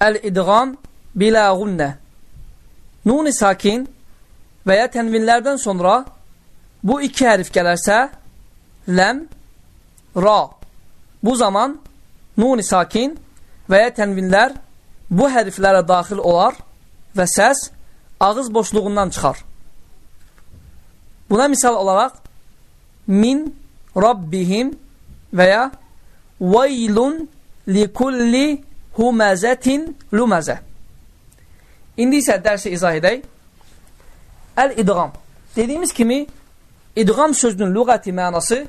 Əl-idğam bilə qunnə. Nun-i sakin və ya tənvinlərdən sonra bu iki hərf gələrsə, ləm, ra. Bu zaman nun-i sakin və ya tənvinlər bu hərflərə daxil olar və səs ağız boşluğundan çıxar. Buna misal olaraq min rabbihim və ya vaylun likulli huməzətin luməzə. İndi isə dərsi izah edək. Əl-idğam. Dediyimiz kimi, idğam sözünün lügəti mənası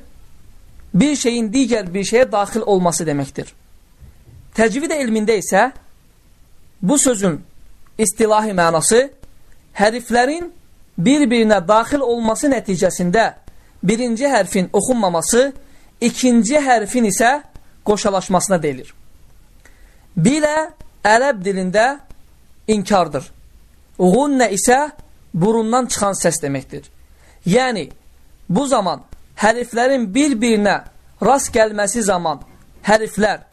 bir şeyin digər bir şeyə daxil olması deməkdir. Təcvid elmində isə bu sözün istilahi mənası hərflərin bir-birinə daxil olması nəticəsində birinci hərfin oxunmaması, ikinci hərfin isə qoşalaşmasına deyilir. Bilə ərəb dilində inkardır. Ğunnə isə burundan çıxan səs deməkdir. Yəni, bu zaman hərflərin bir-birinə rast gəlməsi zaman hərflər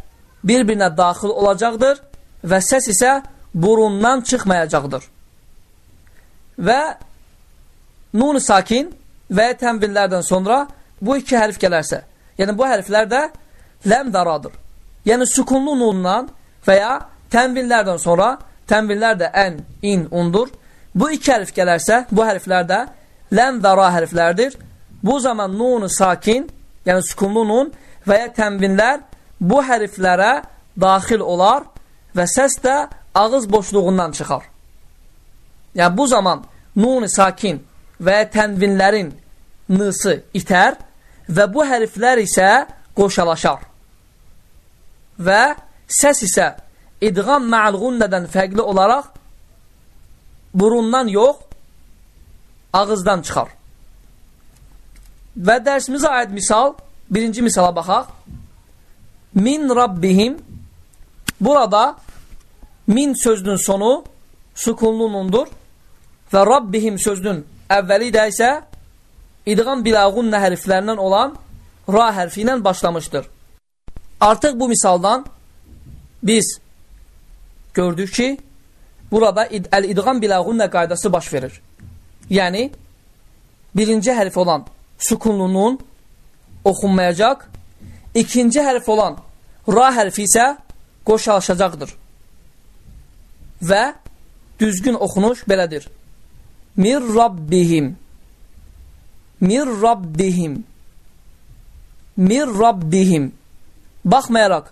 bir-birinə daxil olacaqdır və səs isə burundan çıxmayacaqdır. Və nun sakin və tənvillərdən sonra bu iki hərf gələrsə, yəni bu hərflər də ləm daradır. Yəni sükunlu nundan və ya tənvillərdən sonra, tənvillər də ən, in, undur. Bu iki hərf gələrsə, bu hərflər də ləm dara hərflərdir. Bu zaman nunu sakin, yəni sükunlu nun və ya tənvinlər bu hərflərə daxil olar və səs də ağız boşluğundan çıxar. Yəni bu zaman nunu sakin və tənvinlərin nısı itər və bu hərflər isə qoşalaşar. Və səs isə idğam mə'l-gunnədən fərqli olaraq burundan yox, ağızdan çıxar. Və dərsimizə aid misal, birinci misala baxaq. Min Rabbihim burada min sözünün sonu sukunlu nundur və Rabbihim sözünün əvvəli də isə idğam biləğun hərflərindən olan ra hərfi ilə başlamışdır. Artıq bu misaldan biz gördük ki, burada əl-idğam biləğun qaydası baş verir. Yəni, birinci hərf olan sukunlunun oxunmayacaq, ikinci hərf olan ra hərfi isə qoşalaşacaqdır. Və düzgün oxunuş belədir. Mir Rabbihim Mir Rabbihim Mir Rabbihim Baxmayaraq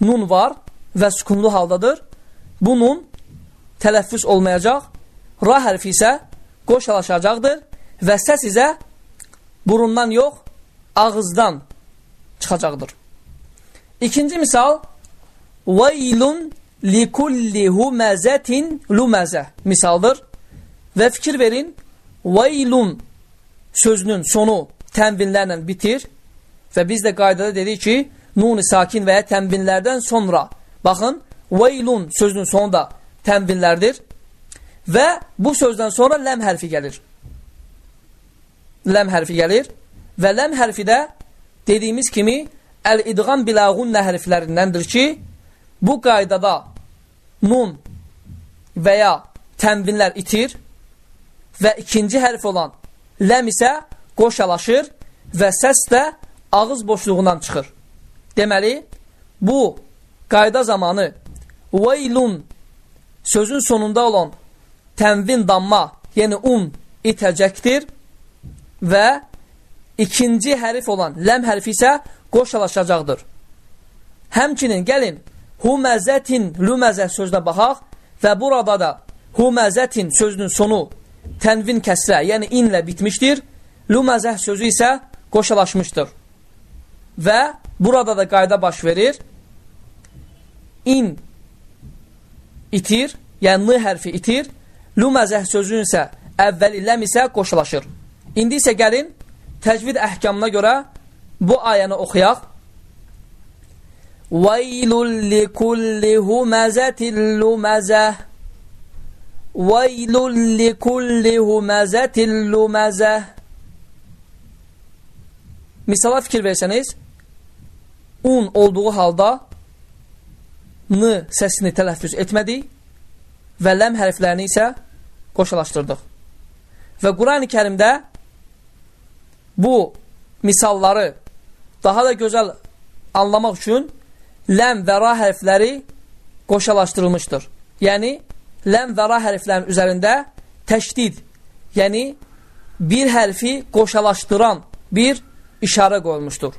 nun var və sükunlu haldadır. Bu nun tələffüz olmayacaq. Ra hərfi isə qoşalaşacaqdır və səs isə burundan yox, ağızdan çıxacaqdır. İkinci misal Vaylun likulli huməzətin luməzə misaldır. Və fikir verin, vaylun sözünün sonu tənvinlərlə bitir və biz də qaydada dedik ki, nun sakin və ya tənvinlərdən sonra, baxın, vaylun sözünün sonu da tənvinlərdir və bu sözdən sonra ləm hərfi gəlir. Ləm hərfi gəlir və ləm hərfi də dediyimiz kimi əl-idğam biləğunnə hərflərindəndir ki, bu qaydada nun və ya tənvinlər itir və ikinci hərf olan ləm isə qoşalaşır və səs də ağız boşluğundan çıxır. Deməli, bu qayda zamanı vaylun sözün sonunda olan tənvin damma, yəni un itəcəkdir və ikinci hərif olan ləm hərfi isə qoşalaşacaqdır. Həmçinin gəlin huməzətin lüməzə sözünə baxaq və burada da huməzətin sözünün sonu tənvin kəsrə, yəni inlə bitmişdir. Lüməzəh sözü isə qoşalaşmışdır. Və burada da qayda baş verir. İn itir, yəni n hərfi itir. Lüməzəh sözünün isə əvvəli ləm isə qoşulaşır. İndi isə gəlin təcvid əhkamına görə bu ayəni oxuyaq. Vaylul likulli huməzətin lüməzəh Veylul likulli huməzətin lüməzəh Misala fikir versəniz, un olduğu halda n səsini tələffüz etmədik və ləm hərflərini isə qoşalaşdırdıq. Və Quran-ı kərimdə bu misalları daha da gözəl anlamaq üçün ləm və ra hərfləri qoşalaşdırılmışdır. Yəni, ləm və ra hərflərin üzərində təşdid, yəni bir hərfi qoşalaşdıran bir işarə qoyulmuşdur.